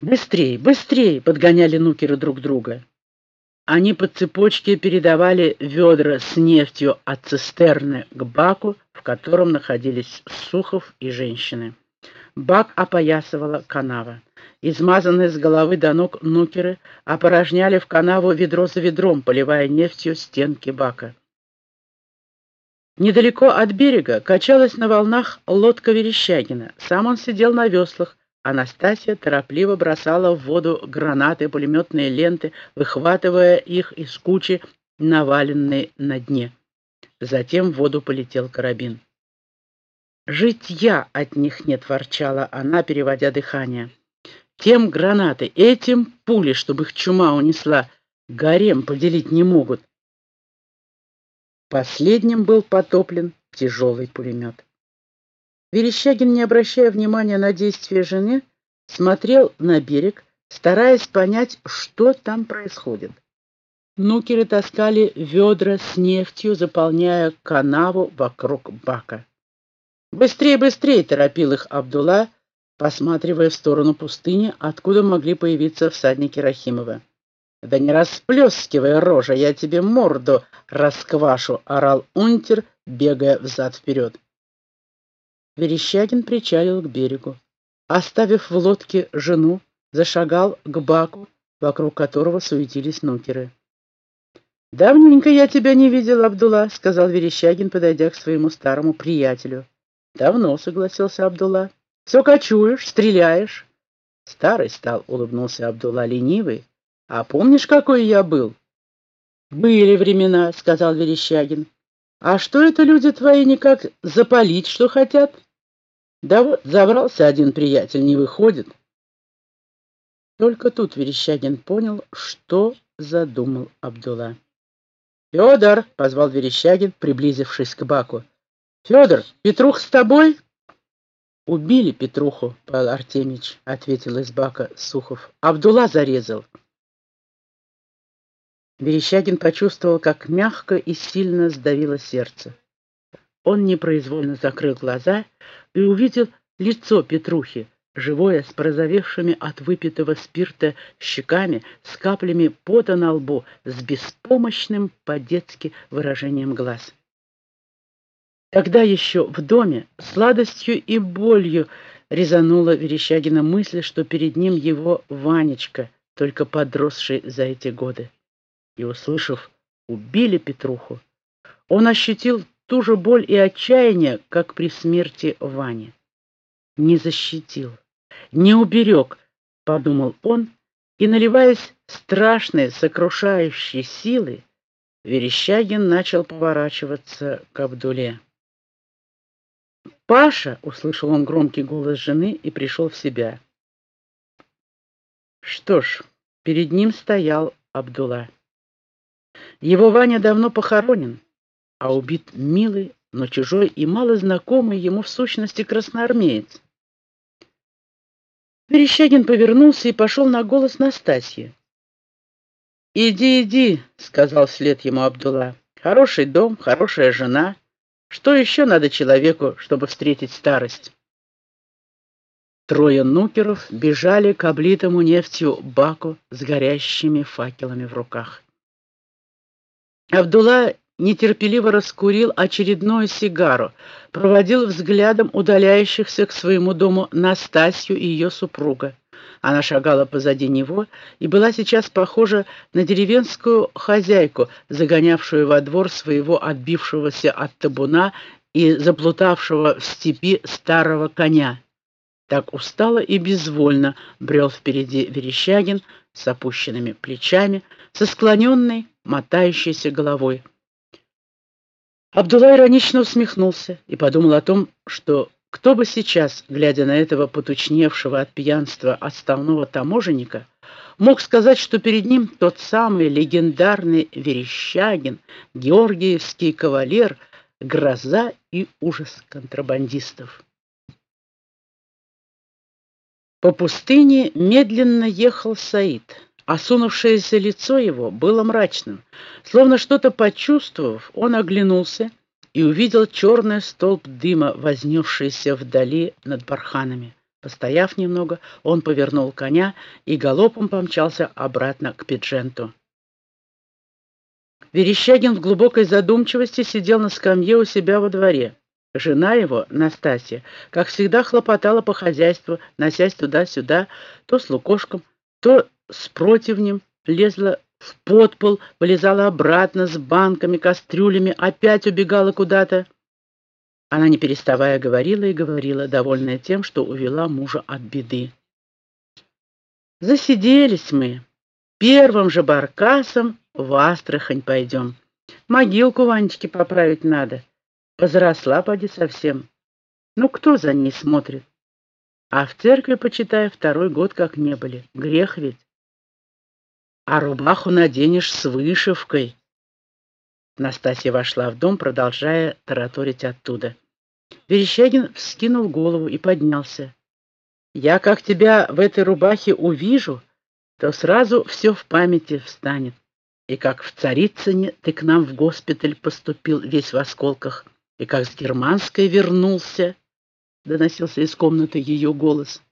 «Быстрей, быстрей!» — подгоняли нукеры друг друга. Они по цепочке передавали ведра с нефтью от цистерны к баку, в котором находились Сухов и женщины. Бак опоясывала канава. Измазанные с головы до ног нукеры опорожняли в канаву ведро за ведром, поливая нефтью стенки бака. Недалеко от берега качалась на волнах лодка Верещагина. Сам он сидел на веслах. Анастасия торопливо бросала в воду гранаты и пулеметные ленты, выхватывая их из кучи, наваленной на дне. Затем в воду полетел карабин. «Житья от них нет», — ворчала она, переводя дыхание. «Тем гранаты, этим пули, чтобы их чума унесла, гарем поделить не могут. Последним был потоплен тяжелый пулемет. Верещагин, не обращая внимания на действия жены, смотрел на берег, стараясь понять, что там происходит. Нукеры таскали ведра с нефтью, заполняя канаву вокруг бака. «Быстрее, быстрее!» — торопил их Абдулла, посматривая в сторону пустыни, откуда могли появиться всадники Рахимова. «Да не расплескивай, рожа, я тебе морду расквашу!» — орал унтер, бегая взад-вперед. Верещагин причалил к берегу. Оставив в лодке жену, зашагал к баку, вокруг которого суетились нукеры. «Давненько я тебя не видел, Абдулла», — сказал Верещагин, подойдя к своему старому приятелю. «Давно», — согласился Абдулла. «Все кочуешь, стреляешь». Старый стал, — улыбнулся Абдулла, ленивый. А помнишь, какой я был? Были времена, сказал Верещагин. А что это люди твои никак запалить, что хотят? Да вот, забрался один приятель, не выходит. Только тут Верещагин понял, что задумал Абдулла. «Федор!» — позвал Верещагин, приблизившись к Баку. «Федор, Петрух с тобой?» «Убили Петруху, Павел Артемьевич», — ответил из Бака Сухов. «Абдулла зарезал». Верещагин почувствовал, как мягко и сильно сдавило сердце. Он непроизвольно закрыл глаза и увидел лицо Петрухи, живое, с порозовевшими от выпитого спирта щеками, с каплями пота на лбу, с беспомощным по-детски выражением глаз. Тогда еще в доме сладостью и болью резанула Верещагина мысль, что перед ним его Ванечка, только подросший за эти годы и, услышав «убили Петруху», он ощутил ту же боль и отчаяние, как при смерти Вани. «Не защитил, не уберег», — подумал он, и, наливаясь страшной, сокрушающей силой, Верещагин начал поворачиваться к Абдуле. «Паша!» — услышал он громкий голос жены и пришел в себя. Что ж, перед ним стоял Абдулла. Его Ваня давно похоронен, а убит милый, но чужой и малознакомый ему в сущности красноармеец. Верещагин повернулся и пошел на голос Настасьи. «Иди, иди», — сказал вслед ему Абдулла. «Хороший дом, хорошая жена. Что еще надо человеку, чтобы встретить старость?» Трое нукеров бежали к облитому нефтью баку с горящими факелами в руках. Абдулла нетерпеливо раскурил очередную сигару, проводил взглядом удаляющихся к своему дому Настасью и ее супруга. Она шагала позади него и была сейчас похожа на деревенскую хозяйку, загонявшую во двор своего отбившегося от табуна и заплутавшего в степи старого коня. Так устало и безвольно брел впереди Верещагин с опущенными плечами, со склоненной, мотающейся головой. Абдулла иронично усмехнулся и подумал о том, что кто бы сейчас, глядя на этого потучневшего от пьянства отставного таможенника, мог сказать, что перед ним тот самый легендарный Верещагин, георгиевский кавалер, гроза и ужас контрабандистов. По пустыне медленно ехал Саид. Осунувшееся лицо его было мрачным. Словно что-то почувствовав, он оглянулся и увидел черный столб дыма, вознесшийся вдали над барханами. Постояв немного, он повернул коня и галопом помчался обратно к Пидженту. Верещагин в глубокой задумчивости сидел на скамье у себя во дворе. Жена его, Настасья, как всегда хлопотала по хозяйству, носясь туда-сюда, то с лукошком, то с противнем, лезла в подпол, вылезала обратно с банками, кастрюлями, опять убегала куда-то. Она, не переставая, говорила и говорила, довольная тем, что увела мужа от беды. «Засиделись мы. Первым же баркасом в Астрахань пойдем. Могилку Ванечке поправить надо. Возросла, поди, совсем. Ну, кто за ней смотрит? А в церкви, почитай, второй год как не были. Грех ведь. А рубаху наденешь с вышивкой. Настасья вошла в дом, продолжая тараторить оттуда. Верещагин вскинул голову и поднялся. «Я, как тебя в этой рубахе увижу, то сразу все в памяти встанет. И как в Царицыне ты к нам в госпиталь поступил весь в осколках, и как с Германской вернулся», — доносился из комнаты ее голос.